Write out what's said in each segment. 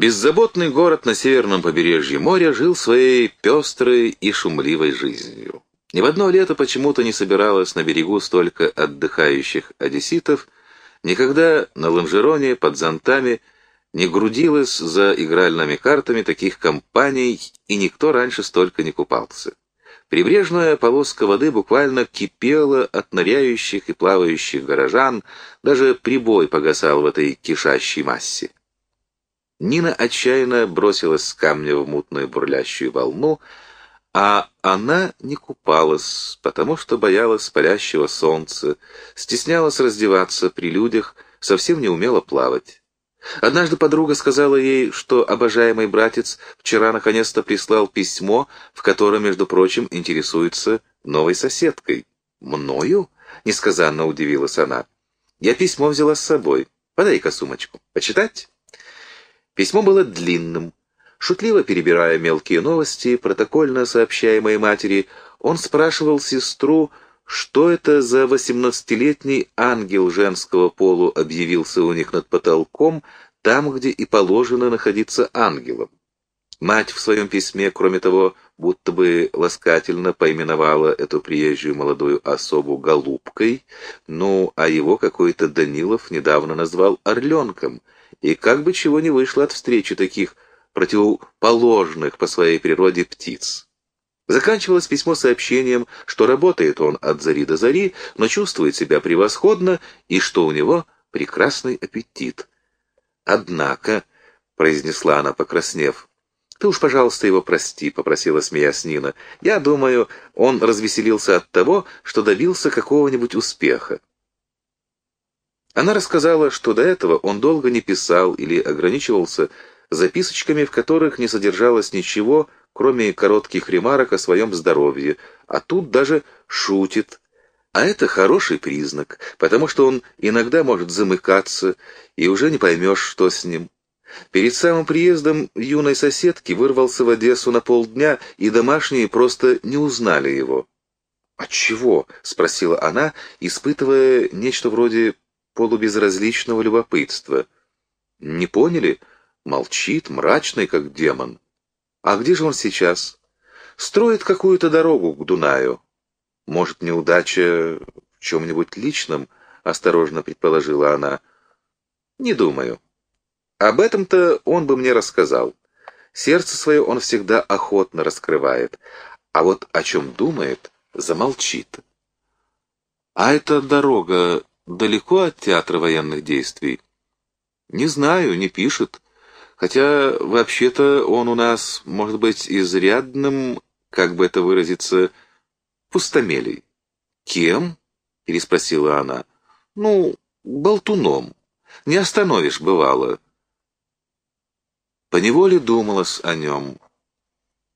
Беззаботный город на северном побережье моря жил своей пестрой и шумливой жизнью. Ни в одно лето почему-то не собиралось на берегу столько отдыхающих одесситов, никогда на лонжероне под зонтами не грудилось за игральными картами таких компаний, и никто раньше столько не купался. Прибрежная полоска воды буквально кипела от ныряющих и плавающих горожан, даже прибой погасал в этой кишащей массе. Нина отчаянно бросилась с камня в мутную бурлящую волну, а она не купалась, потому что боялась палящего солнца, стеснялась раздеваться при людях, совсем не умела плавать. Однажды подруга сказала ей, что обожаемый братец вчера наконец-то прислал письмо, в котором, между прочим, интересуется новой соседкой. «Мною?» — несказанно удивилась она. «Я письмо взяла с собой. Подай-ка сумочку. Почитать?» Письмо было длинным. Шутливо перебирая мелкие новости, протокольно сообщаемые матери, он спрашивал сестру, что это за восемнадцатилетний ангел женского полу объявился у них над потолком, там, где и положено находиться ангелом. Мать в своем письме, кроме того, будто бы ласкательно поименовала эту приезжую молодую особу «голубкой», ну, а его какой-то Данилов недавно назвал «орленком», и как бы чего не вышло от встречи таких противоположных по своей природе птиц. Заканчивалось письмо сообщением, что работает он от зари до зари, но чувствует себя превосходно и что у него прекрасный аппетит. «Однако», — произнесла она, покраснев, — «ты уж, пожалуйста, его прости», — попросила смеясь Нина. «Я думаю, он развеселился от того, что добился какого-нибудь успеха». Она рассказала, что до этого он долго не писал или ограничивался записочками, в которых не содержалось ничего, кроме коротких ремарок о своем здоровье, а тут даже шутит. А это хороший признак, потому что он иногда может замыкаться, и уже не поймешь, что с ним. Перед самым приездом юной соседки вырвался в Одессу на полдня, и домашние просто не узнали его. «Отчего?» — спросила она, испытывая нечто вроде полубезразличного любопытства. «Не поняли? Молчит, мрачный, как демон. А где же он сейчас? Строит какую-то дорогу к Дунаю. Может, неудача в чем-нибудь личном?» — осторожно предположила она. «Не думаю. Об этом-то он бы мне рассказал. Сердце свое он всегда охотно раскрывает, а вот о чем думает, замолчит. А эта дорога далеко от театра военных действий? Не знаю, не пишет. Хотя, вообще-то, он у нас, может быть, изрядным, как бы это выразиться, пустомелей. Кем? переспросила она. Ну, болтуном. Не остановишь, бывало. Поневоле думалось о нем.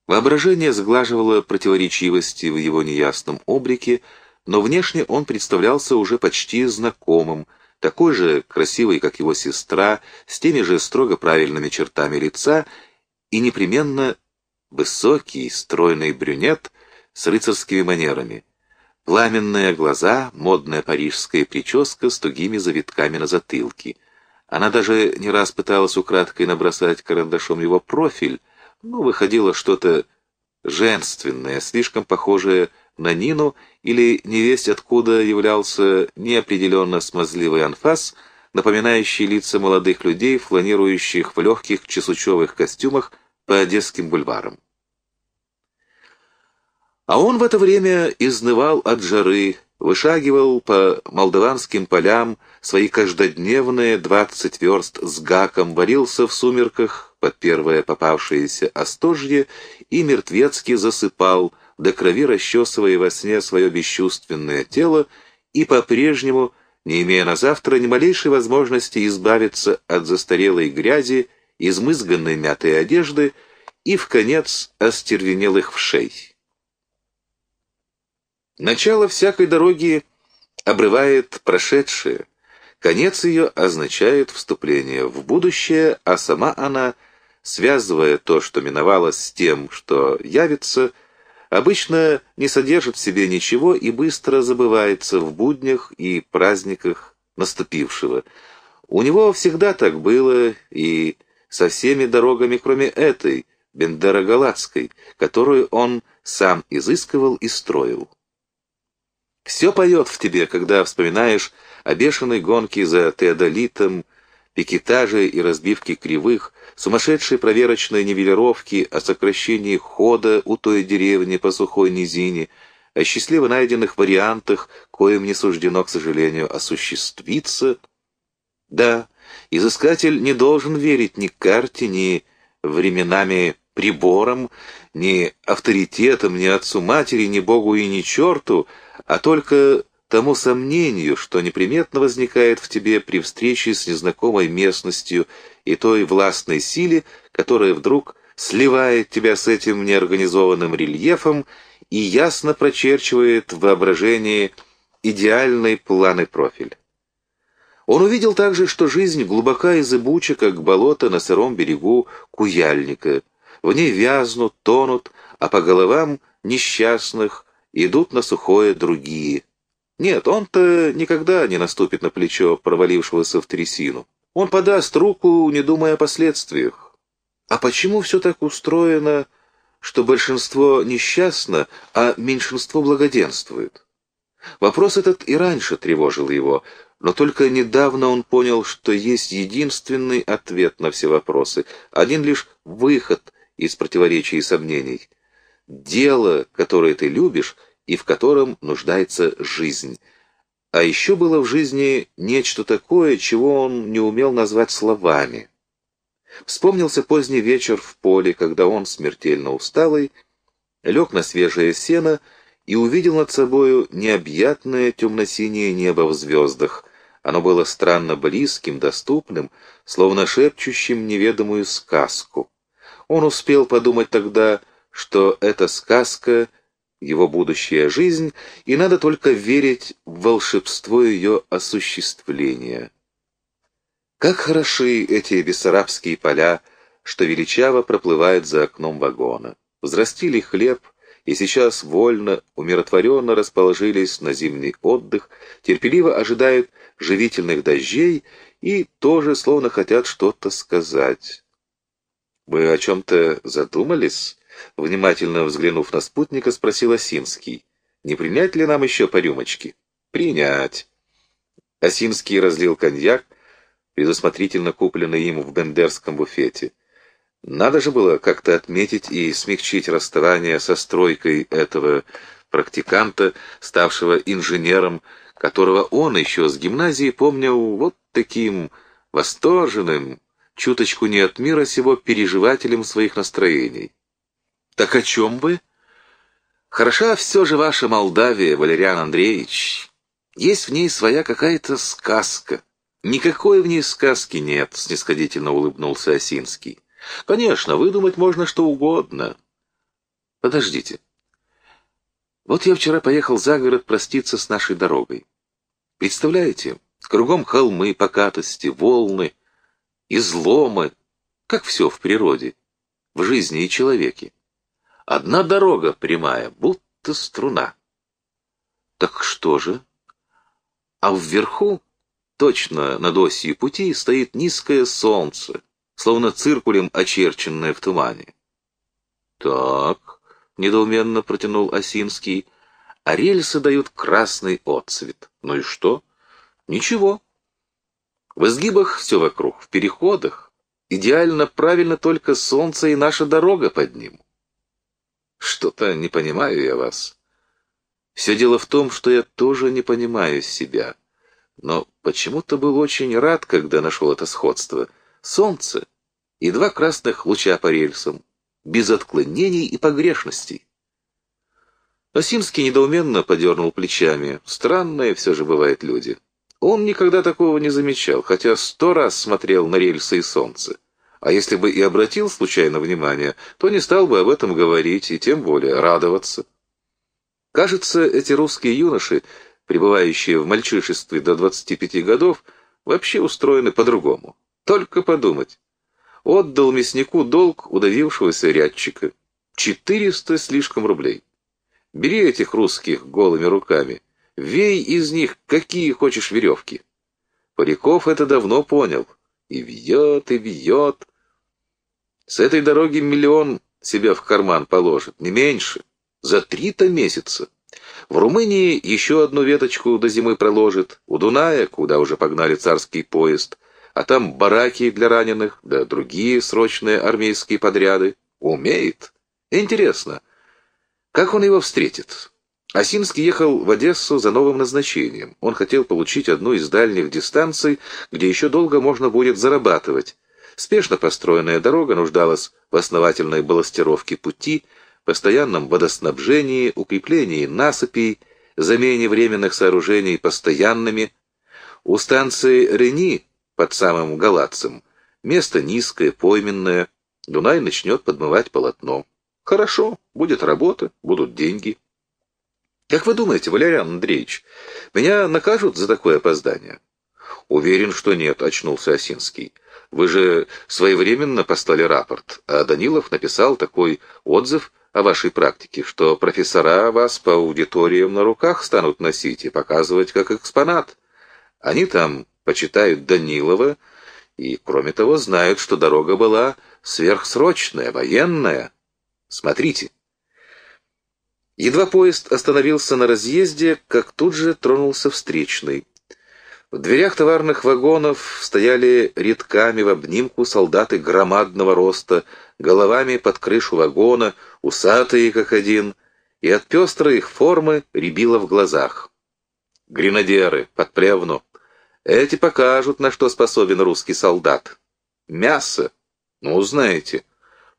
Воображение сглаживало противоречивости в его неясном облике, но внешне он представлялся уже почти знакомым, такой же красивый, как его сестра, с теми же строго правильными чертами лица и непременно высокий, стройный брюнет с рыцарскими манерами. Пламенные глаза, модная парижская прическа с тугими завитками на затылке. Она даже не раз пыталась украдкой набросать карандашом его профиль, но выходило что-то женственное, слишком похожее на Нину или невесть откуда являлся неопределенно смазливый анфас, напоминающий лица молодых людей, фланирующих в легких чесучевых костюмах по одесским бульварам. А он в это время изнывал от жары, вышагивал по молдаванским полям свои каждодневные двадцать верст с гаком, варился в сумерках под первое попавшееся остожье и мертвецки засыпал, до крови расчесывая во сне свое бесчувственное тело и по-прежнему, не имея на завтра ни малейшей возможности избавиться от застарелой грязи, измызганной мятой одежды и, в конец, остервенелых вшей. Начало всякой дороги обрывает прошедшее, конец ее означает вступление в будущее, а сама она, связывая то, что миновалось с тем, что явится, — обычно не содержит в себе ничего и быстро забывается в буднях и праздниках наступившего. У него всегда так было, и со всеми дорогами, кроме этой, Бендерогалатской, которую он сам изыскивал и строил. Все поет в тебе, когда вспоминаешь о бешеной гонке за теодолитом, пикетаже и разбивке кривых, сумасшедшей проверочной нивелировки, о сокращении хода у той деревни по сухой низине, о счастливо найденных вариантах, коим не суждено, к сожалению, осуществиться. Да, изыскатель не должен верить ни карте, ни временами приборам, ни авторитетам, ни отцу матери, ни Богу и ни черту, а только тому сомнению, что неприметно возникает в тебе при встрече с незнакомой местностью и той властной силе, которая вдруг сливает тебя с этим неорганизованным рельефом и ясно прочерчивает в воображении идеальный план и профиль. Он увидел также, что жизнь глубока и зыбуча, как болото на сыром берегу Куяльника. В ней вязнут, тонут, а по головам несчастных идут на сухое другие. Нет, он-то никогда не наступит на плечо провалившегося в трясину. Он подаст руку, не думая о последствиях. А почему все так устроено, что большинство несчастно, а меньшинство благоденствует? Вопрос этот и раньше тревожил его, но только недавно он понял, что есть единственный ответ на все вопросы, один лишь выход из противоречий и сомнений. Дело, которое ты любишь и в котором нуждается жизнь. А еще было в жизни нечто такое, чего он не умел назвать словами. Вспомнился поздний вечер в поле, когда он, смертельно усталый, лег на свежее сено и увидел над собою необъятное темно-синее небо в звездах. Оно было странно близким, доступным, словно шепчущим неведомую сказку. Он успел подумать тогда, что эта сказка — его будущая жизнь, и надо только верить в волшебство ее осуществления. Как хороши эти бессарабские поля, что величаво проплывают за окном вагона. Взрастили хлеб, и сейчас вольно, умиротворенно расположились на зимний отдых, терпеливо ожидают живительных дождей и тоже словно хотят что-то сказать. «Вы о чем-то задумались?» Внимательно взглянув на спутника, спросил Осинский. «Не принять ли нам еще по рюмочке?» «Принять». Осинский разлил коньяк, предусмотрительно купленный им в бендерском буфете. Надо же было как-то отметить и смягчить расставание со стройкой этого практиканта, ставшего инженером, которого он еще с гимназии помнил вот таким восторженным, чуточку не от мира сего переживателем своих настроений. «Так о чем вы?» «Хороша все же ваша Молдавия, Валериан Андреевич. Есть в ней своя какая-то сказка». «Никакой в ней сказки нет», — снисходительно улыбнулся Осинский. «Конечно, выдумать можно что угодно». «Подождите. Вот я вчера поехал за город проститься с нашей дорогой. Представляете, кругом холмы, покатости, волны, изломы, как все в природе, в жизни и человеке. Одна дорога прямая, будто струна. Так что же? А вверху, точно над осью пути, стоит низкое солнце, словно циркулем очерченное в тумане. Так, недоуменно протянул Осинский, а рельсы дают красный отцвет. Ну и что? Ничего. В изгибах все вокруг, в переходах. Идеально правильно только солнце и наша дорога под ним. Что-то не понимаю я вас. Все дело в том, что я тоже не понимаю себя. Но почему-то был очень рад, когда нашел это сходство. Солнце и два красных луча по рельсам, без отклонений и погрешностей. Осинский недоуменно подернул плечами. Странные все же бывают люди. Он никогда такого не замечал, хотя сто раз смотрел на рельсы и солнце. А если бы и обратил случайно внимание, то не стал бы об этом говорить и тем более радоваться. Кажется, эти русские юноши, пребывающие в мальчишестве до 25 годов, вообще устроены по-другому. Только подумать. Отдал мяснику долг удавившегося рядчика. 400 слишком рублей. Бери этих русских голыми руками, вей из них какие хочешь веревки. Поляков это давно понял. И вьет, и вьет. С этой дороги миллион себе в карман положит, не меньше. За три-то месяца. В Румынии еще одну веточку до зимы проложит, у Дуная, куда уже погнали царский поезд, а там бараки для раненых, да другие срочные армейские подряды. Умеет. Интересно, как он его встретит? Осинский ехал в Одессу за новым назначением. Он хотел получить одну из дальних дистанций, где еще долго можно будет зарабатывать. Спешно построенная дорога нуждалась в основательной балластировке пути, постоянном водоснабжении, укреплении насыпей, замене временных сооружений постоянными. У станции Рени, под самым Галатцем, место низкое, пойменное, Дунай начнет подмывать полотно. Хорошо, будет работа, будут деньги. Как вы думаете, Валериан Андреевич, меня накажут за такое опоздание? Уверен, что нет, очнулся Осинский. Вы же своевременно послали рапорт, а Данилов написал такой отзыв о вашей практике, что профессора вас по аудиториям на руках станут носить и показывать как экспонат. Они там почитают Данилова и, кроме того, знают, что дорога была сверхсрочная, военная. Смотрите. Едва поезд остановился на разъезде, как тут же тронулся встречный. В дверях товарных вагонов стояли редками в обнимку солдаты громадного роста, головами под крышу вагона, усатые как один, и от пестрой их формы рябило в глазах. Гренадеры, под. Эти покажут, на что способен русский солдат. Мясо. Ну, знаете,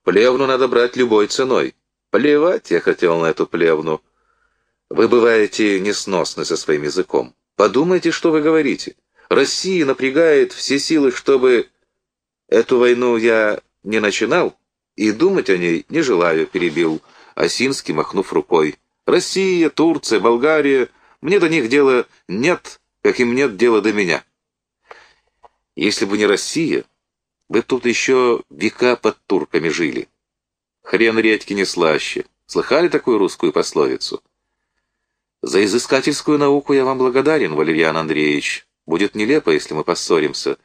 плевну надо брать любой ценой. Плевать я хотел на эту плевну. Вы бываете несносны со своим языком. Подумайте, что вы говорите. Россия напрягает все силы, чтобы... Эту войну я не начинал и думать о ней не желаю, перебил Осинский, махнув рукой. Россия, Турция, Болгария, мне до них дела нет, как им нет дела до меня. Если бы не Россия, вы тут еще века под турками жили. Хрен редьки не слаще. Слыхали такую русскую пословицу? За изыскательскую науку я вам благодарен, Валерьян Андреевич. Будет нелепо, если мы поссоримся.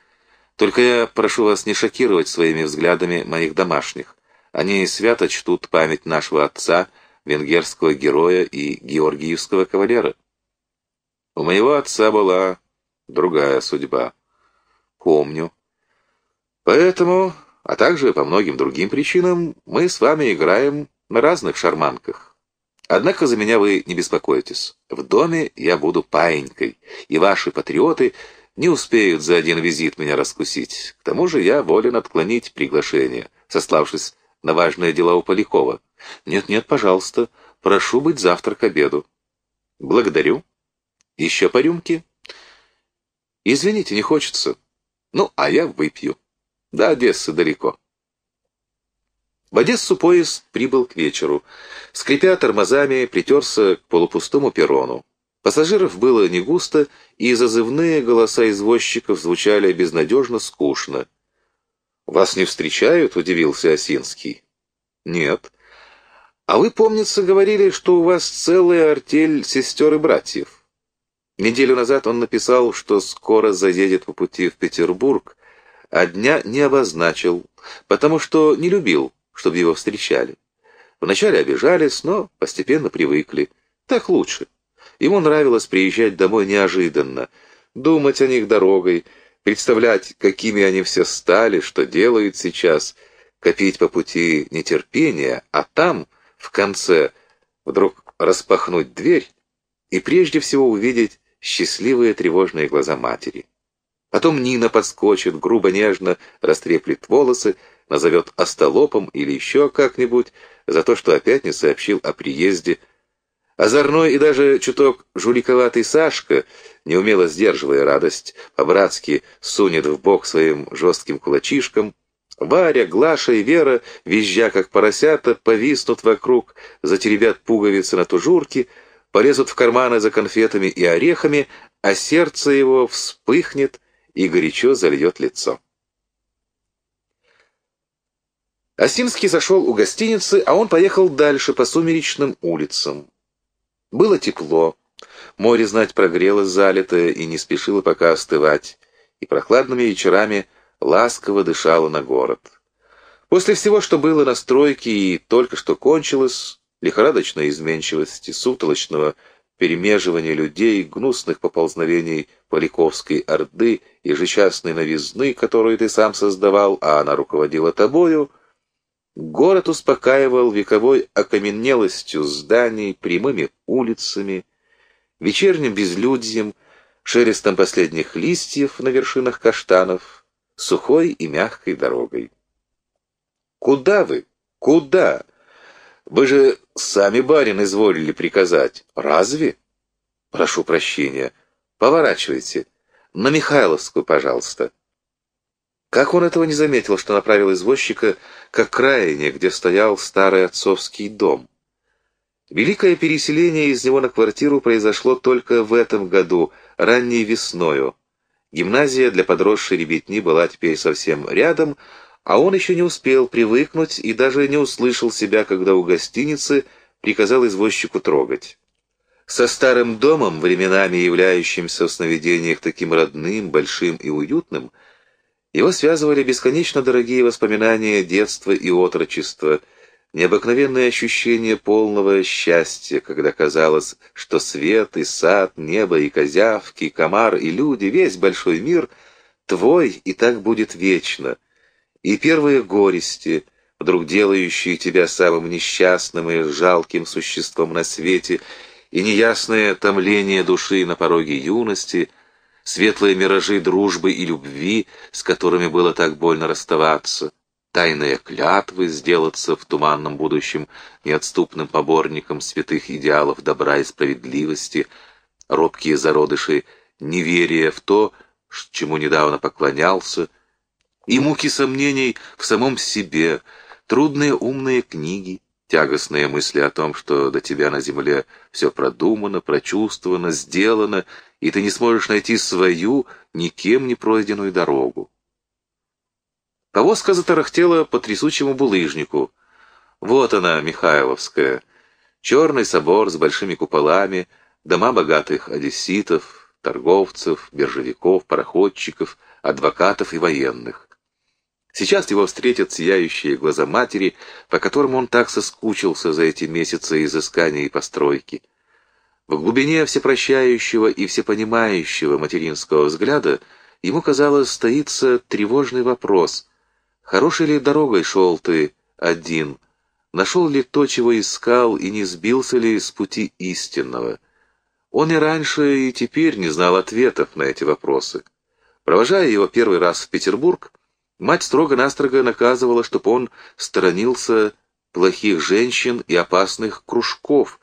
Только я прошу вас не шокировать своими взглядами моих домашних. Они свято чтут память нашего отца, венгерского героя и георгиевского кавалера. У моего отца была другая судьба. Помню. Поэтому а также по многим другим причинам мы с вами играем на разных шарманках. Однако за меня вы не беспокойтесь. В доме я буду паинькой, и ваши патриоты не успеют за один визит меня раскусить. К тому же я волен отклонить приглашение, сославшись на важные дела у Полякова. Нет-нет, пожалуйста, прошу быть завтра к обеду. Благодарю. Еще по рюмке? Извините, не хочется. Ну, а я выпью. До Одессы далеко. В Одессу поезд прибыл к вечеру. Скрипя тормозами, притерся к полупустому перрону. Пассажиров было не густо, и зазывные голоса извозчиков звучали безнадежно скучно. «Вас не встречают?» — удивился Осинский. «Нет. А вы, помнится, говорили, что у вас целая артель сестер и братьев. Неделю назад он написал, что скоро заедет по пути в Петербург, а дня не обозначил, потому что не любил, чтобы его встречали. Вначале обижались, но постепенно привыкли. Так лучше. Ему нравилось приезжать домой неожиданно, думать о них дорогой, представлять, какими они все стали, что делают сейчас, копить по пути нетерпения, а там, в конце, вдруг распахнуть дверь и прежде всего увидеть счастливые тревожные глаза матери. Потом Нина подскочит, грубо-нежно растреплет волосы, назовет остолопом или еще как-нибудь за то, что опять не сообщил о приезде. Озорной и даже чуток жуликоватый Сашка, неумело сдерживая радость, по-братски сунет в бок своим жестким кулачишком. Варя, Глаша и Вера, визжа как поросята, повиснут вокруг, затеребят пуговицы на тужурке, полезут в карманы за конфетами и орехами, а сердце его вспыхнет, и горячо зальет лицо. Осинский зашел у гостиницы, а он поехал дальше по сумеречным улицам. Было тепло, море, знать, прогрелось залитое и не спешило пока остывать, и прохладными вечерами ласково дышало на город. После всего, что было на стройке и только что кончилось, лихорадочной изменчивости, сутолочного перемеживания людей, гнусных поползновений Поляковской орды, ежечасной новизны, которую ты сам создавал, а она руководила тобою, город успокаивал вековой окаменелостью зданий, прямыми улицами, вечерним безлюдьем, шелестом последних листьев на вершинах каштанов, сухой и мягкой дорогой. «Куда вы? Куда? Вы же сами, барин, изволили приказать. Разве?» «Прошу прощения. Поворачивайте. На Михайловскую, пожалуйста». Как он этого не заметил, что направил извозчика к окраине, где стоял старый отцовский дом? Великое переселение из него на квартиру произошло только в этом году, ранней весною. Гимназия для подросшей ребятни была теперь совсем рядом, а он еще не успел привыкнуть и даже не услышал себя, когда у гостиницы приказал извозчику трогать. Со старым домом, временами являющимся в сновидениях таким родным, большим и уютным, его связывали бесконечно дорогие воспоминания детства и отрочества, необыкновенное ощущение полного счастья, когда казалось, что свет и сад, небо и козявки, и комар и люди, весь большой мир твой и так будет вечно — и первые горести, вдруг делающие тебя самым несчастным и жалким существом на свете, и неясное томление души на пороге юности, светлые миражи дружбы и любви, с которыми было так больно расставаться, тайные клятвы сделаться в туманном будущем неотступным поборником святых идеалов добра и справедливости, робкие зародыши неверия в то, чему недавно поклонялся, и муки сомнений в самом себе, трудные умные книги, тягостные мысли о том, что до тебя на земле все продумано, прочувствовано, сделано, и ты не сможешь найти свою, никем не пройденную дорогу. Повозка затарахтела по трясучему булыжнику. Вот она, Михайловская. Черный собор с большими куполами, дома богатых одесситов, торговцев, биржевиков, пароходчиков, адвокатов и военных. Сейчас его встретят сияющие глаза матери, по которым он так соскучился за эти месяцы изыскания и постройки. В глубине всепрощающего и всепонимающего материнского взгляда ему, казалось, стоится тревожный вопрос. Хорошей ли дорогой шел ты один? Нашел ли то, чего искал, и не сбился ли с пути истинного? Он и раньше, и теперь не знал ответов на эти вопросы. Провожая его первый раз в Петербург, Мать строго-настрого наказывала, чтобы он сторонился плохих женщин и опасных кружков,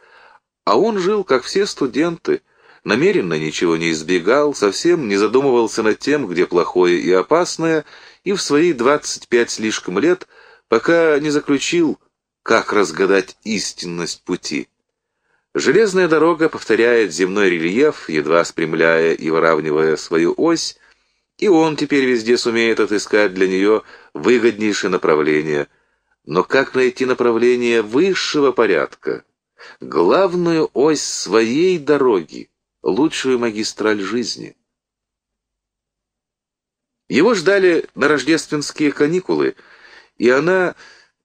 а он жил, как все студенты, намеренно ничего не избегал, совсем не задумывался над тем, где плохое и опасное, и в свои 25 слишком лет пока не заключил, как разгадать истинность пути. Железная дорога повторяет земной рельеф, едва спрямляя и выравнивая свою ось, и он теперь везде сумеет отыскать для нее выгоднейшее направление. Но как найти направление высшего порядка? Главную ось своей дороги, лучшую магистраль жизни. Его ждали на рождественские каникулы, и она,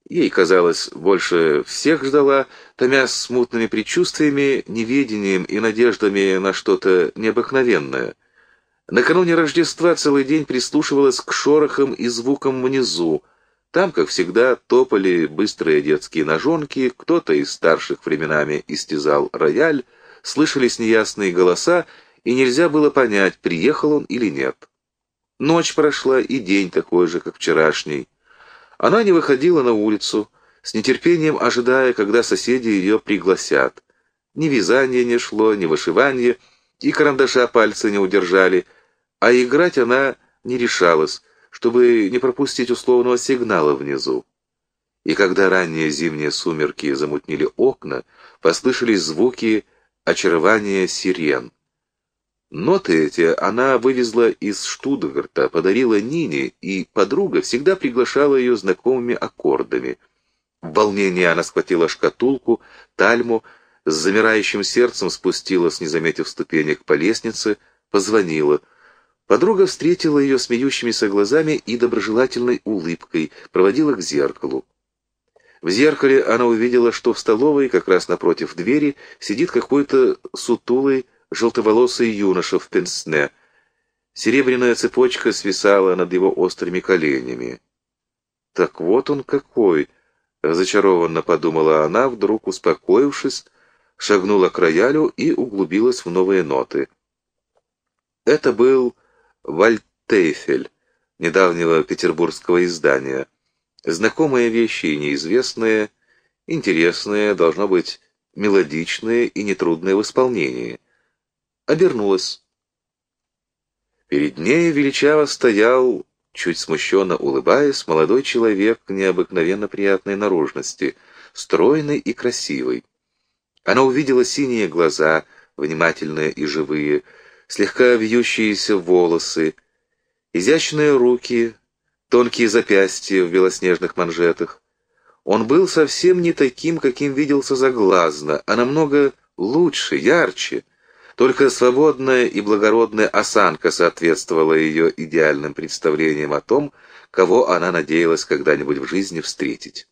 ей казалось, больше всех ждала, томясь смутными предчувствиями, неведением и надеждами на что-то необыкновенное — Накануне Рождества целый день прислушивалась к шорохам и звукам внизу. Там, как всегда, топали быстрые детские ножонки, кто-то из старших временами истязал рояль, слышались неясные голоса, и нельзя было понять, приехал он или нет. Ночь прошла, и день такой же, как вчерашний. Она не выходила на улицу, с нетерпением ожидая, когда соседи ее пригласят. Ни вязание не шло, ни вышивание — и карандаша пальцы не удержали, а играть она не решалась, чтобы не пропустить условного сигнала внизу. И когда ранние зимние сумерки замутнили окна, послышались звуки очарования сирен. Ноты эти она вывезла из Штутгарта, подарила Нине, и подруга всегда приглашала ее знакомыми аккордами. В волнении она схватила шкатулку, тальму, с замирающим сердцем спустилась, не заметив ступенек, по лестнице, позвонила. Подруга встретила ее смеющимися глазами и доброжелательной улыбкой, проводила к зеркалу. В зеркале она увидела, что в столовой, как раз напротив двери, сидит какой-то сутулый, желтоволосый юноша в пенсне. Серебряная цепочка свисала над его острыми коленями. «Так вот он какой!» — разочарованно подумала она, вдруг успокоившись, шагнула к роялю и углубилась в новые ноты. Это был Вальтейфель, недавнего петербургского издания. Знакомые вещи и неизвестные, интересные, должно быть, мелодичные и нетрудные в исполнении. Обернулась. Перед ней величаво стоял, чуть смущенно улыбаясь, молодой человек необыкновенно приятной наружности, стройный и красивый. Она увидела синие глаза, внимательные и живые, слегка вьющиеся волосы, изящные руки, тонкие запястья в белоснежных манжетах. Он был совсем не таким, каким виделся заглазно, а намного лучше, ярче. Только свободная и благородная осанка соответствовала ее идеальным представлениям о том, кого она надеялась когда-нибудь в жизни встретить.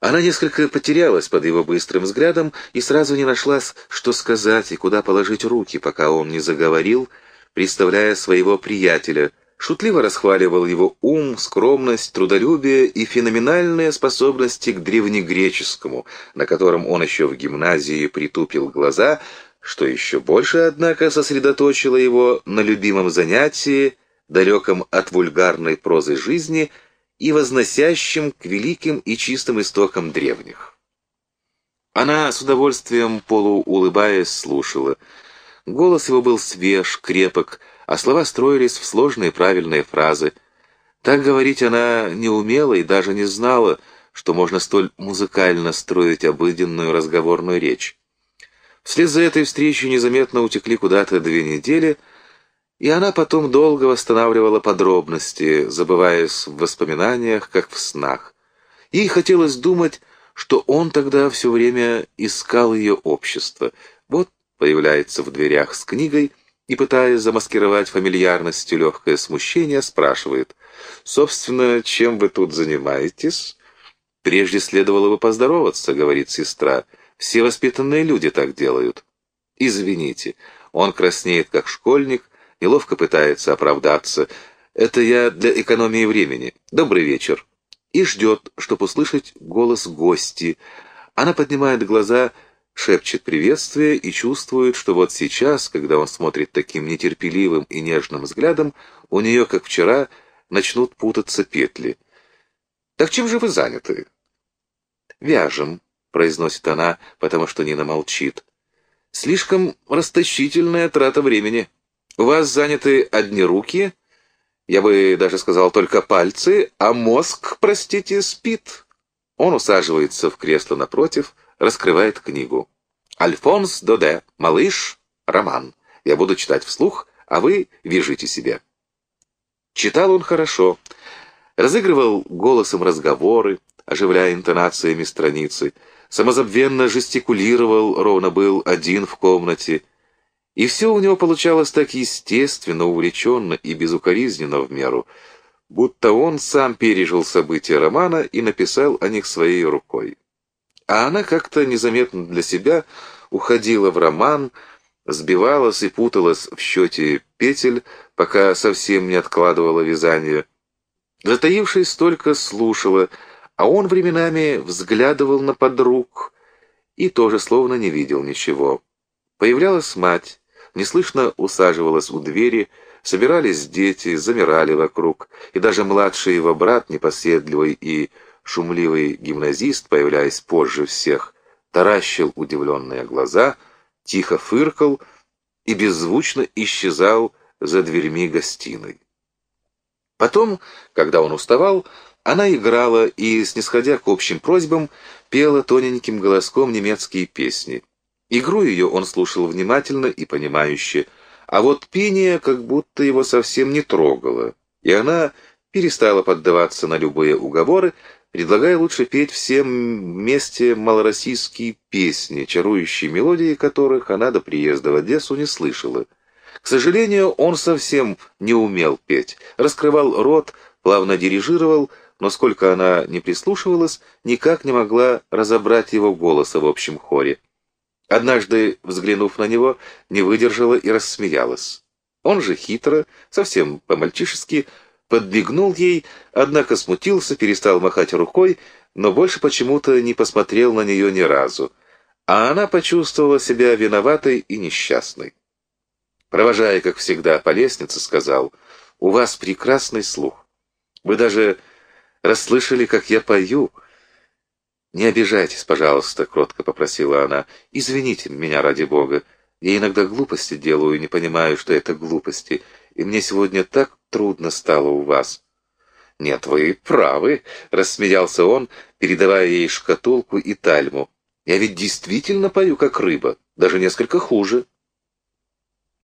Она несколько потерялась под его быстрым взглядом и сразу не нашлась, что сказать и куда положить руки, пока он не заговорил, представляя своего приятеля, шутливо расхваливал его ум, скромность, трудолюбие и феноменальные способности к древнегреческому, на котором он еще в гимназии притупил глаза, что еще больше, однако, сосредоточило его на любимом занятии, далеком от вульгарной прозы жизни — и возносящим к великим и чистым истокам древних. Она с удовольствием, полуулыбаясь, слушала. Голос его был свеж, крепок, а слова строились в сложные правильные фразы. Так говорить она не умела и даже не знала, что можно столь музыкально строить обыденную разговорную речь. Вслед за этой встречей незаметно утекли куда-то две недели — и она потом долго восстанавливала подробности, забываясь в воспоминаниях, как в снах. Ей хотелось думать, что он тогда все время искал ее общество. Вот появляется в дверях с книгой и, пытаясь замаскировать фамильярностью легкое смущение, спрашивает, «Собственно, чем вы тут занимаетесь?» «Прежде следовало бы поздороваться», — говорит сестра. «Все воспитанные люди так делают». «Извините». Он краснеет, как школьник, неловко пытается оправдаться. «Это я для экономии времени. Добрый вечер». И ждет, чтобы услышать голос гости. Она поднимает глаза, шепчет приветствие и чувствует, что вот сейчас, когда он смотрит таким нетерпеливым и нежным взглядом, у нее, как вчера, начнут путаться петли. «Так чем же вы заняты?» «Вяжем», — произносит она, потому что Нина молчит. «Слишком расточительная трата времени». У вас заняты одни руки, я бы даже сказал только пальцы, а мозг, простите, спит. Он усаживается в кресло напротив, раскрывает книгу. «Альфонс Доде, малыш, роман. Я буду читать вслух, а вы вяжите себе». Читал он хорошо, разыгрывал голосом разговоры, оживляя интонациями страницы, самозабвенно жестикулировал, ровно был один в комнате, и все у него получалось так естественно, увлеченно и безукоризненно в меру, будто он сам пережил события романа и написал о них своей рукой. А она как-то незаметно для себя уходила в роман, сбивалась и путалась в счете петель, пока совсем не откладывала вязание. Затаившись, только слушала, а он временами взглядывал на подруг и тоже словно не видел ничего. Появлялась мать, неслышно усаживалась у двери, собирались дети, замирали вокруг, и даже младший его брат, непоседливый и шумливый гимназист, появляясь позже всех, таращил удивленные глаза, тихо фыркал и беззвучно исчезал за дверьми гостиной. Потом, когда он уставал, она играла и, снисходя к общим просьбам, пела тоненьким голоском немецкие песни. Игру ее он слушал внимательно и понимающе, а вот пение как будто его совсем не трогало, и она перестала поддаваться на любые уговоры, предлагая лучше петь всем вместе малороссийские песни, чарующие мелодии которых она до приезда в Одессу не слышала. К сожалению, он совсем не умел петь. Раскрывал рот, плавно дирижировал, но сколько она не прислушивалась, никак не могла разобрать его голоса в общем хоре. Однажды, взглянув на него, не выдержала и рассмеялась. Он же хитро, совсем по-мальчишески, подбегнул ей, однако смутился, перестал махать рукой, но больше почему-то не посмотрел на нее ни разу, а она почувствовала себя виноватой и несчастной. Провожая, как всегда, по лестнице, сказал, «У вас прекрасный слух. Вы даже расслышали, как я пою». «Не обижайтесь, пожалуйста», — кротко попросила она. «Извините меня, ради бога. Я иногда глупости делаю и не понимаю, что это глупости, и мне сегодня так трудно стало у вас». «Нет, вы правы», — рассмеялся он, передавая ей шкатулку и тальму. «Я ведь действительно пою, как рыба, даже несколько хуже».